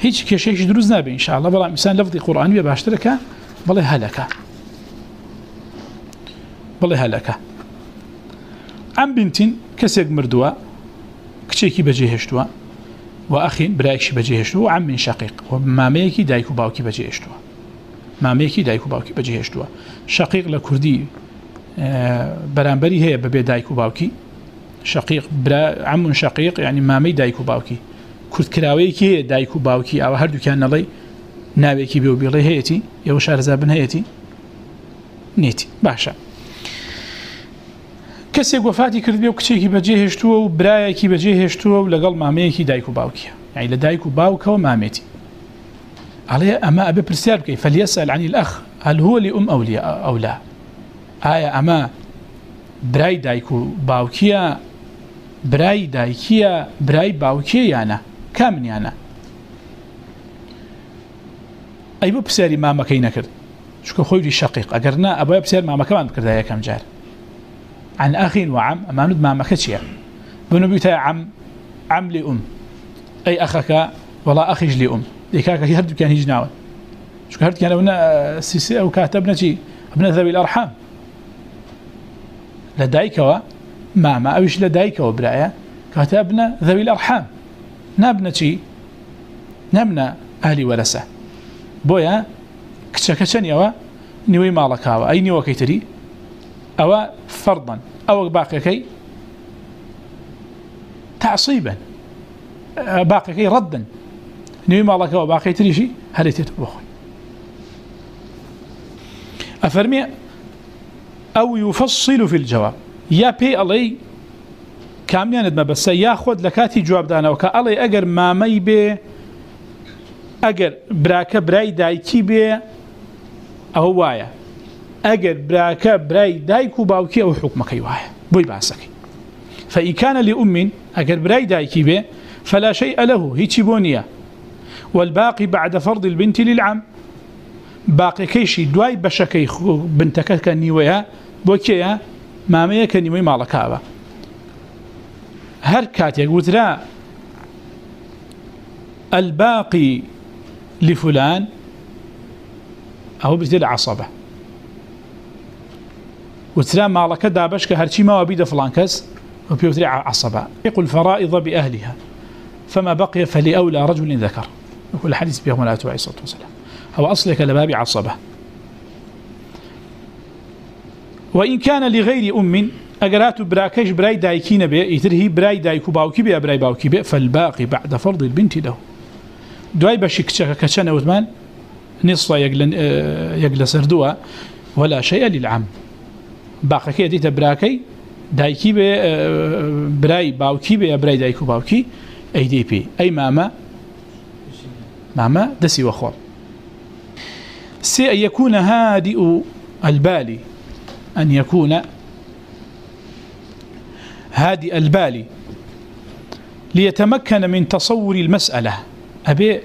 A: هيك كشيء دروزنا به إن شاء الله. بلا، إنسان لفظي قرآني به باشترك بلا هلك بلا هلك عم بنتين كسيق مردوا كتشيكي بجي هشتوا وأخي برايكش بجي هشتوا وعم من شقيق وماميكي دايكو باوكي بجي هشتوا ماميكي دايكو باوكي بجي هشتوا شقيق لكردي برانبري هي ببي دايكو باوكي شقيق برا عم شقيق يعني یعنی مامي دايكو باوكي كرد كراويكي دايكو باوكي أو هردو كان نلي ناويكي بيو بيلي هيتي يو شارزابن هيتي نيتي باشا کەسێک وفاتی کرد بێ و کچێکی بەجێ هێشتووە و برایەکی بەجێ هێشتووە و لەگەڵ مامەیەکی دایک و باوکیە یعنی لە دایک و باوکەوە مامێتی ئەڵێ ئەمە ئەبێ پرسیار بکەی فەلیەسەل عنی الأخ هل هو لأم أو أو لا. ئایا ئەمە برای دایک و باوکیە برای دایکیە برای باوکیە یانە کامنیانە ئەی بۆ پرسیاری مامەکەی نەکرد چکە خۆی شقیق. ئەگەر نا ئەبە پرسیار مامەکەمان بکردا یەکەم جار. عن أخي وعم أمانود مامەکە چییە بنو بيتا عم عم لأم. أي أخك ولا أخيج لأم. ديكاك هي هردو كان هيج شو هرد كان ابن سيسي أو كاتبنا شي ابن ذوي الأرحام. لدايك و ماما أوش لدايك وبرايا كاتبنا ذوي الأرحام. نابنا شي نابنا أهلي ورسه بويا؟ كتشكشن يوا نوي مالكاوا أي نيوا كيتري؟ أو فرضا. أو باقي تعصيبا. باقي كي ردا. نوي مالكاوا باقي تري شي هل يتتبخي أفرمي، أو يفصل في الجواب. يا بي علي كاميان ادما بس ياخذ لكاتي جواب دانا. وكا علي اگر مامي بي اگر براكه براي دايكي بي او وايا اگر براكه براي دايكو باوكي او حكمك وايا بوي باسك فإن كان لأم اگر براي دايكي بي فلا شيء له هيتي بونيا والباقي بعد فرض البنت للعم. باقي كيشي دواي بشكي بنتك كنيويا بوكيا مامية كنيوي مالكابا هر كاتيك وترا، الباقي لفلان أو بيتل عصبة وترا مالك دابشك هرشي ما وبيد فلان كس وبيوتري عصبة. يقول فرائض بأهلها فما بقي فلأولى رجل ذكر. يقول الحديث بيهم لا عليه الصلاة والسلام. هو أصلك لباب عصبة. وإن كان لغير أم أقرات براكش براي دايكين بي يترهي براي دايكو باوكي بي براي باوكي بي فالباقي بعد فرض البنت له. دواي بشك كشان وثمان نصف يقل, يقل سردوا ولا شيء للعم باقي كي ديت براكي دايكي بي براي باوكي بي براي دايكو باوكي أي دي بي أي ماما ماما دسي وخور سي أن يكون هادئ البالي أن يكون هادئ البالي ليتمكن من تصور المسألة أبي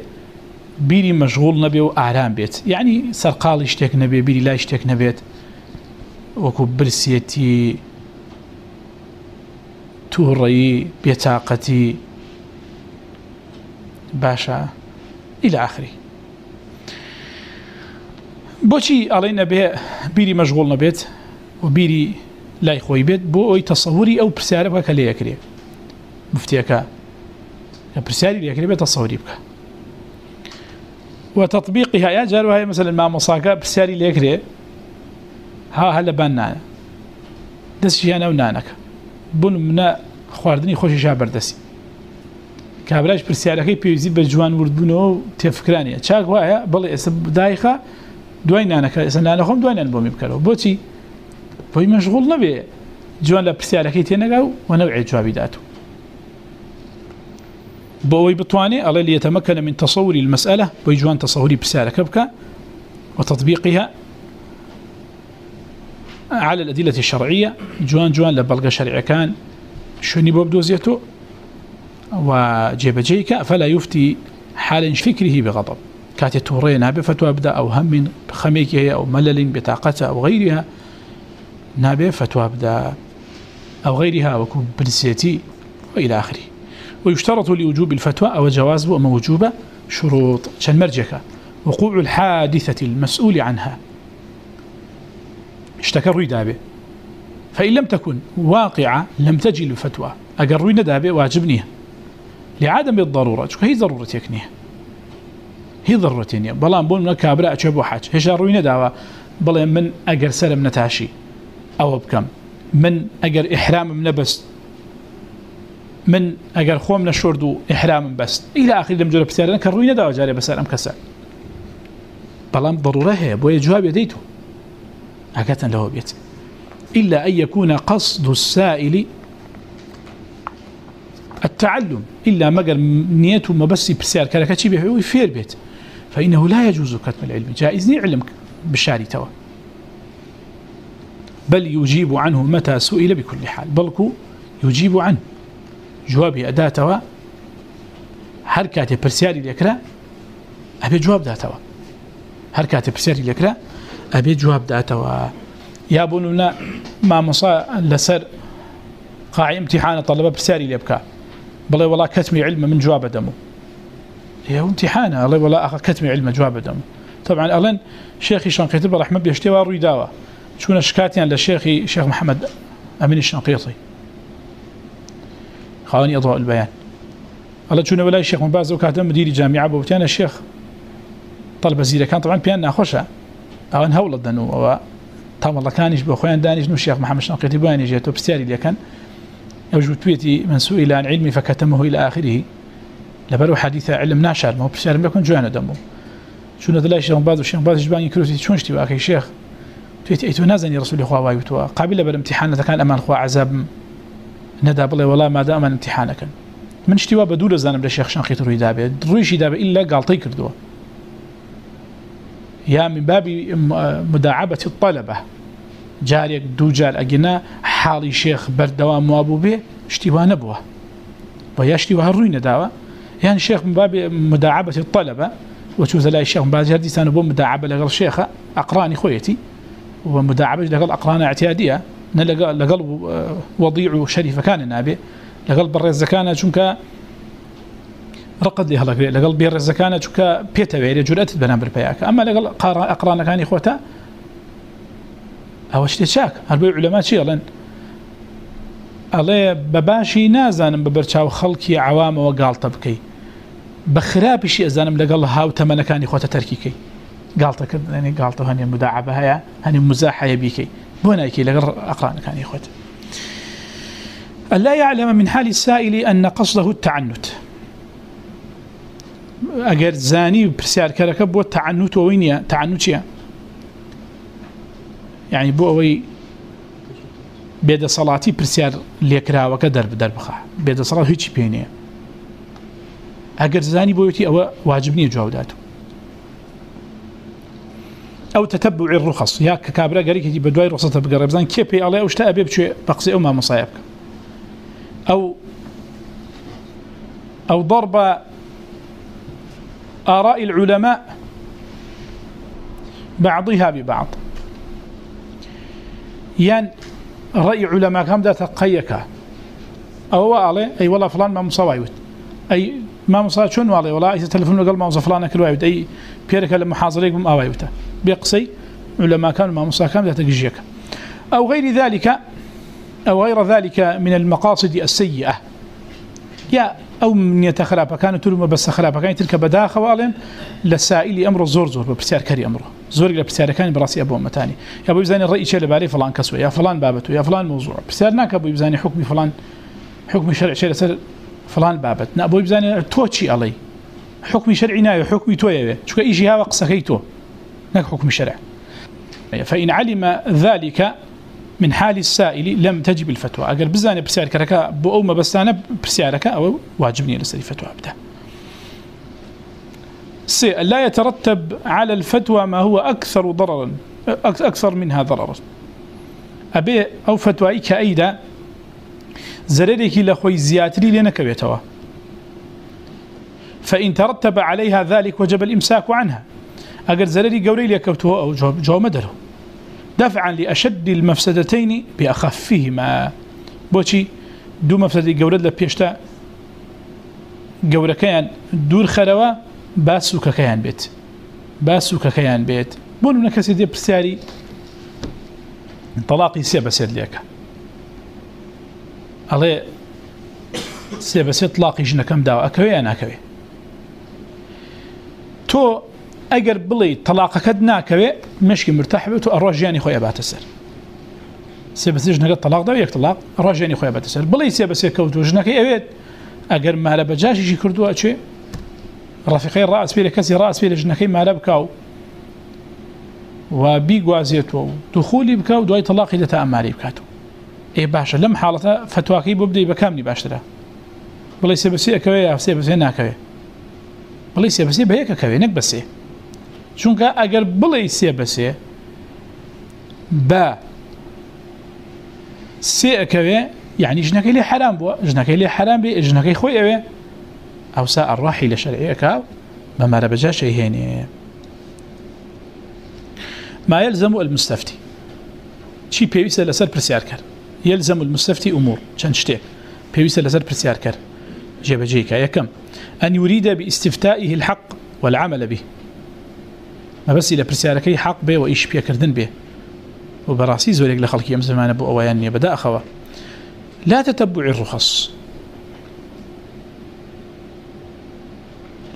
A: بيري مشغول نبي وأعلام بيت يعني یعنی سرقال اشتك نبي بيري لا اشتك نبيت وكو برسيتي توري، بيتاقتي، باشا، إلى آخره. بۆچی ئەڵێ نەبێ بیری مەشغول نەبێت و بیری لای خۆی بێت بۆ ئەوی تەسەوری ئەو پرسیارە بکە لێ یەکرێ مفتیەکە کە پرسیاری لێکرێ بێت تەسەوری بکە و تطبیقی هەیە جار وایە مثلا مامۆساکە پرسیاری لێکرێ ها هە لە بان نانە دەستیانە و نانەکە. بوون منە خواردنی خۆشی شا بەردەسی. کابراش پرسیارەکەی پێویزی بە جوان وردبوونەوە و تێفکرانیە. چاک وایە بڵێ ئێستا دایخە دوای نانەکە، ئێستا نانەخۆم دوایان بۆ می بکەرەوە. بۆچی؟ بۆی مەشغول نەبێ. جوان لە پرسیارەکەی تێنەگا و و نەوعێ جوابی داتو. بۆ ئەوی بتوانێ، ئەڵێ ليتمكن من تصور المسألة بۆی جوان تصوري پرسیارەکە بکە وتطبيقها على الأدلة الشرعية، جوان جوان لبلغ شرع كان شوني بوب دوزيته وجيب جيك فلا يفتي حال فكره بغضب. كاتي تورينا بفتوى أبدا أو هم خميكه أو ملل بطاقته أو غيرها نابه فتوى أبدا أو غيرها وكون بنسيتي وإلى آخره. ويشترط لوجوب الفتوى، أو جواز، وموجوبة، شروط، شن مرجكة، وقوع الحادثة المسؤول عنها. اشتكر دابه فإن لم تكن واقعة لم تجي الفتوى. أقر دابه واجبنيها لعدم الضرورة. هي ضرورة يكنيها هي ضرورة يعني بلان بول من كابراء أشبه حاج هشا روينة دعوة بلان من أقر سلم نتاشي. أو بكم من أقر إحرام من بس. من أقر خوم من الشردو إحرام بس. إلى آخر لم جرب سيارنا كروينة دعوة جاري بسالم كسا بلان ضرورة هي. بوي جواب يديتو. أكتن له بيت. إلا أن يكون قصد السائل التعلم. إلا ما قال نيته ما بس بسيار كاركاتشي بيحوي فير بيت فإنه لا يجوز كتم العلم. جائز يعلم بالشاري توا بل يجيب عنه متى سئل بكل حال. بل يجيب عنه جوابي أداة توا هر كاتب برسياري ليكرا أبي جواب دا توا هر كاتب برسياري ليكرا أبي جواب دا توا يا بنونا ما مصا لسر قاعي امتحان طلبة برسياري ليبكا بل والله كتمي علم من جواب دمو هي امتحان الله والله أخذ كتمي علم جواب دمو طبعا ألن شيخي شنقيطي برحمة بيشتوى رويداوة شكونا شكاتيا للشيخي شيخ محمد أمين الشنقيطي خاني أضواء البيان الله شكونا ولا الشيخ مباز وكاتم مديري جامعة بوتيانا الشيخ طلب زيرة كان طبعا بيان ناخوشة أو أن هولد دنو أو تام الله كانش بأخوان دانش نو الشيخ محمد الشنقيطي بيان جيتو بستياري لكن يوجد بيتي من سئل عن علمي فكتمه إلى آخره. لبرو حديث علم ناشر ما هو بسيار ما يكون جوانا دمو شو نذلا الشيخ مباز والشيخ مباز جباني كروتي شون اشتباه شيخ تويت ايتو نازني رسول الله وايوتوا قابل بالامتحان كان امان خوا عذاب ندا بلا والله ما دام امتحانك من اشتوا بدول زانم للشيخ شنقيط روي دابه رويش الا غلطي كردوا يا من باب مداعبه الطلبه جاريك دوجال اجنا حالي شيخ بردوام موابو به اشتوا نبوه ويشتوا هروي نداوا يعني شيخ من باب مداعبه الطلبه وشو زلاي الشيخ من باب جردي سانبو مداعبه لغير شيخ اقراني خويتي. ومداعبة لقل أقران اعتيادية. لقل وضيع شريف كان النابي لقل بر الزكانة چونك رقد لها لقل بر الزكانة چونك بيتا جرأت بنابر بياك أما لقل أقران كان إخوتا أو اشتشاك هربي علماء شيء لن الله بباشي نازانم ببرچاو خلقي عوام وقالت بخرابشي أزانم لقل هاو تمنكاني إخوتا تركيكي قالت كذا يعني قالت هني هيا هني مزاحة يبيكي بونا يكي أقران كان ألا يعلم من حال السائل أن قصده التعنت. أجر زاني برسيار كركب والتعنت وين تعنت يا يعني بووي بيد صلاتي برسيار ليكرا وكدر بدر بخا بيد صلاة هيك بينيه أجر زاني بويتي أو واجبني جواباته او تتبع الرخص. يا كابرا قريك يجي بدواي رخصة بقرب زان كيف الله وشتا أبي بشي بقصي أو ما مصايبك أو أو ضرب آراء العلماء بعضها ببعض. يعني رأي علماء كم ذات قيك أو علي أي والله فلان ما مصايبت أي ما مصايبت شون والله والله إذا تلفون وقال ما مصايب فلان كل واحد أي بيرك لما حاضريك بم آوايوته بقصي علماء كانوا ما مصا كان ذات جيك أو غير ذلك أو غير ذلك من المقاصد السيئة يا أو من يتخلافا كانوا تلوم بس خلافا كان تلك بدا خوالم لسائل أمر الزور زور بسيار كري أمره زور إلى بسيار كان براسي أبو متاني يا أبو يبزاني الرأي شيء فلان كسوة يا فلان فلان موضوع. بسيار ناك أبو يبزاني حكمي فلان حكمي شرع شيء فلان بابت نا أبو يبزاني توتشي علي حكمي شرعي نايو حكمي تويا شو إيجي هوا قصكيتو نك حكم شرع فإن علم ذلك من حال السائل لم تجب الفتوى. أقل بزاني برسيارك ركا بأو ما بستانا برسيارك أو واجبني لسري فتوى أبدا سي لا يترتب على الفتوى ما هو أكثر ضررا أكثر منها ضررا. أبي أو فتوى أيضا زررك لخوي زياتري لنك بيتوا فإن ترتب عليها ذلك وجب الإمساك عنها. اگر زرري قوري ليكوتوه او جو, جو مدره دفعا لاشد المفسدتين باخفهما بوشي دو مفسدي قورد لبيشتا قوركيان دور خروا باسوك كيان بيت باسوك كيان بيت بولو نكسي دي برساري طلاقي سيبا سيد ليك الله سيبا سيد طلاقي جنا كم داو اكوي انا اكوي تو اگر بڵێ تەلاقەکەت ناکەوێ، مشکی مرتاح بێت و ڕۆژیانی خۆی باتە سەر. سێ بەسێ ژنەکە تەلاقدا یەک تەلاق ڕۆژیانی خۆی باتە سەر. بڵێ سێ کەوت و ژنەکەی ئەوێت، ئەگەر مالە بەجاشیشی کردووە چێ؟ ڕفیقی ڕاست پێ لە کەسی ڕاست پێ لە ژنەکەی مالە بکاو. و بیگوازێتەوە دوخولی بکە و دوای تەلاقی دەتا ئەماری بکاتەوە. ئێ باشە، لەم حاڵەتە فتواکەی بۆ بدەی بەکامنی باشترە. بڵی سێ ئەەکەوێ یا سێ ناکەوێ؟ بڵی سێ بەسێ نەک بەسێ. چونکە ئەگەر بڵێ سێ بەسێ بە سێ ئەەکەوێ یعنی ژنەکەی لێ حرام بووە ژنەکەی لێ حرام بێ ژنەکەی خۆی ئەوێ ئەوسا ئەڕاحی لە شەرعەکە بەمارە بەجا شەیهێنێ ما يلزم المستفتي چی پێویستە لەسەر پرسیار کرد يلزم المستفتي أمور چەند شتێک پێویستە لەسەر پرسیار کرد جێبەجێکە یەکەم أن يريد باستفتائه الحق والعمل به ما بس إلى برسالكي حق به وإيش بيه كردن به وبراسي زوريك لخلق يم زمان أبو أوياني بدأ أخوة لا تتبع الرخص.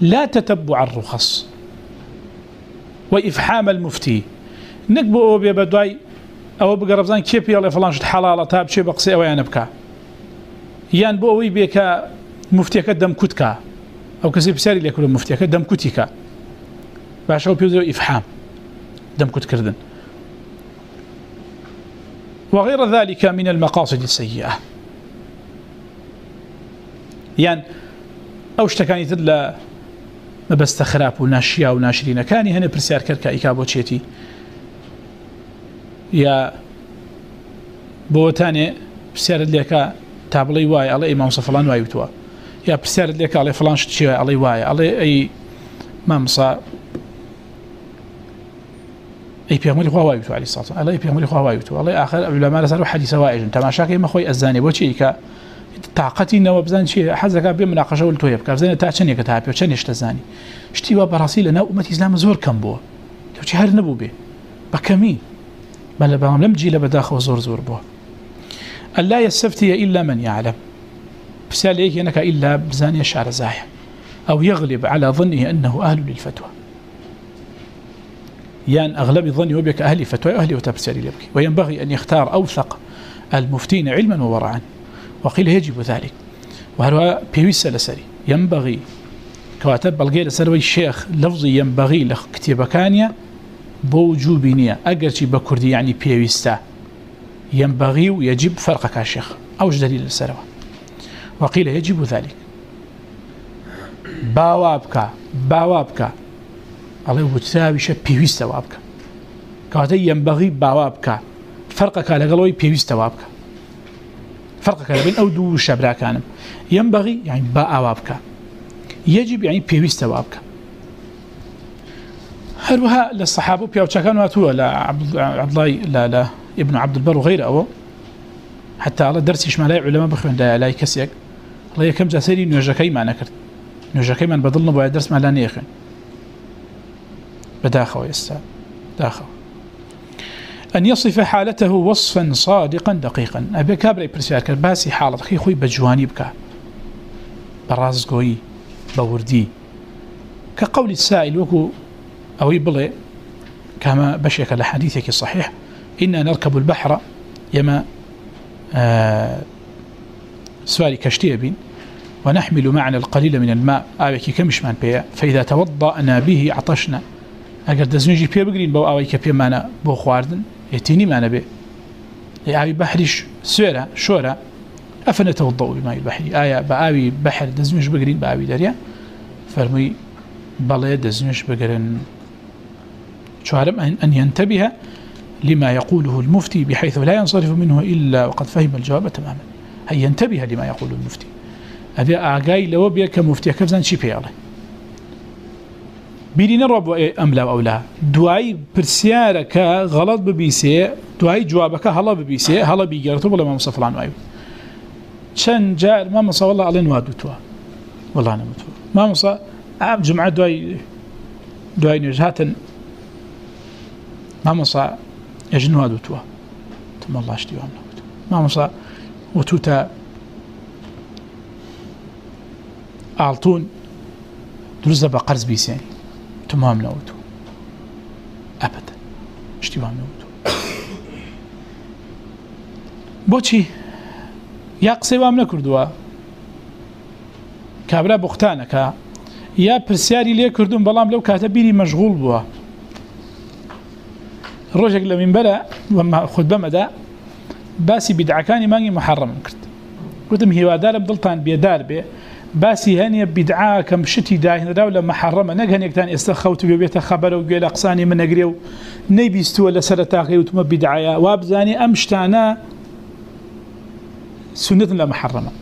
A: لا تتبع الرخص. وإفحام المفتي. نكبو أو بيبا دواي أو بقربزان كيف يلا فلان شد حلالة تاب شي بقصي أو ينبكا يان بو أوي بيكا مفتيك دم كتكا. أو كسي بساري ليكولو مفتيك دم كتكا. باشا بيوزو إفحام دم كت كردن وغير ذلك من المقاصد السيئة يعني أو اشتكاني تدلا مبست خراب وناشيا وناشرين كاني هنا برسيار كركا إيكابو تشيتي يا بوتاني برسيار ليكا تابلي واي على إمام صفلان واي بتوا يا برسيار ليكا على فلان شتشي علي واي علي أي مامصا أي بيغمري خواه واي بتوا عليه الصلاة والسلام. أي بيغمري خواه واي بتوا الله آخر أبو لما حديث وايجن تماشاكي ما خوي أزاني بوشي كا طاقتي نو بزان شي حزك بمناقشه ولتو يبقى بزين تا چني كتابي وچني اشتزاني شتي وبراسي لنا امه اسلام زور كم بو؟ تو شي هر نبو به بكمي بل بام لم جي لبداخ وزور زور بو. الا يستفتي الا من يعلم. بسال هيك انك الا بزان يشعر زايا او يغلب على ظنه انه اهل للفتوى. يعني اغلب ظني وبك اهل فتوى اهل وتبسل لبك وينبغي ان يختار اوثق المفتين علما وورعا وقيل يجب ذلك. وهو بيويس لسري ينبغي. كواتب بلغي لسروي الشيخ لفظي ينبغي لكتب كانيا بوجوبينيا أقرتي بكردي يعني بيويستا. ينبغي ويجب فرقك الشيخ أوج دليل لسروي وقيل يجب ذلك. باوابك باوابك. الله بتساوي شيء وابك كواتب ينبغي باوابك فرقك لقلوي بيويستا وابك فرق بين او دو شبرا كان ينبغي يعني یعنی با اوابك يجب يعني یعنی بيويست اوابك هلوها للصحابه بيو كانوا واتوا لا عبد الله لا لا ابن عبد البر وغيره او حتى على درس شمال علماء بخوين دا لا الله يكم جاسري نوجكي ما نكرت نوجكي من بو درس لا بداخو يستا داخو أن يصف حالته وصفا صادقا دقيقا. أبي كابري برسيار كرباسي حالة خي خوي بجواني بكا. برازقوي، بوردي. كقول السائل وكو أو يبلي كما بشيك لحديثك الصحيح، إنا نركب البحر يما، آه سوالي كشتيبين، ونحمل معنا القليل من الماء. آويكي كمش من بيع. فإذا توضأنا به، عطشنا. أقر دزنجي بيا بقرين بو آويكي بيا مانا بو خواردن يتيني ما نبي يعوي بحرش سورة شورة أفنتوضأ بماء البحر آية بآوي بحر دزمش بقرين بآوي دريا فرمي بلي دزمش بقرين شوارم أن ينتبه لما يقوله المفتي بحيث لا ينصرف منه إلا وقد فهم الجواب تماما. هي ينتبه لما يقوله المفتي هذا أعقاي لو بيك مفتي كفزان شي بيالي بیری نەڕۆ بۆ ئەم لا ئەولا. دوایی پرسیارەکە غەڵت ببیسێ، دوایی جوابەکە هەڵە ببیسێ، هەڵە بیگەرتە بڵێ مامۆسە فڵان وای. چەند جار مامۆسە ئەڵێن وا دوتووە وەڵا نەمەتوە مامۆسە ئام جمعە دوای دوای نوێژ هاتن. مامۆسا ئێژن وا دوتووە تمەڵاشتی وام نەوت مامۆسا وتوتە ئاڵتون دروستە بە قەرز بیسێنی. تمام نوتو ابدا اشتباه نوتو بوچی، یا قصه وام نکردوا کابرا بختانکا یا پرسیاری لێ کردوم بەڵام لەو کاتە بیری مەشغول بووە۔ ڕۆژێک لە منبەرە خود بەمەدا باسی بیدعەکانی مانگی محرم کرد. گوتم هیوادارم دڵتان بێدار بێ باسی هەنیە بیدعا کەم شتی داهێنرا و لە محرمە نەک هەنێکتان ئێستا خەوت بێتە خەبەرە و گوێ لە قسانی من نەگرێ و نەیبیستووە لە سەر تاقی وتمە بیدعایە. وا بزانێ ئەم شتانە سنتن لە محرمە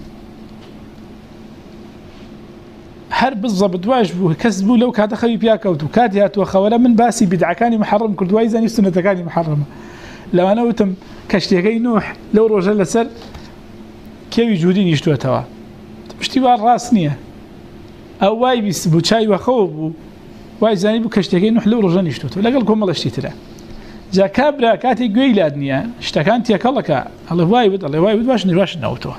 A: هەر بزە بدواش بوو، کەس بوو لەو کاتە خەوی پیاکەوت و کاتی هاتووە خەوەرە، من باسی بیدعەکانی محرم کردوای زانی سنتەکانی محرمە لەوانە وتم کەشتێکەکەی نوح لەو ڕۆژە لەسەر کێوی جوودی نیشتوێتەوە پشتی وار ڕاست نییە. ئەو وای بیست بوو، چای وەخەوە بوو، وای زانی بوو کەشتەکەی نوح لەو ڕۆژە نیشتوێتەوە لەگەڵ کۆمەڵشتی ترە. جا کابرا کاتی گوێی لاد نییە، شتەکان تێکەڵەکە. هەڵە وای بد ئەڵێ وای باش نیواش نەوتەوە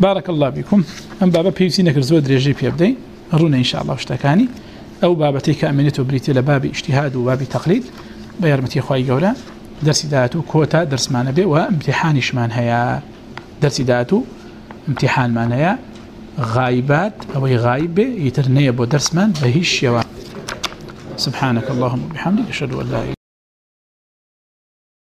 A: بارك الله بكم ام بابا بيسي نكر زود درجه في ابدين رونا ان شاء الله اشتكاني او بابتي كامنته بريتي لباب اجتهاد وباب تقليد بيرمتي خوي جولا درس داتو كوتا درس ما نبي وامتحان شمان هيا درس داتو امتحان ما نيا غايبات او غايب يترنيه بو درس من بهيش يوا سبحانك اللهم وبحمدك اشهد ان لا اله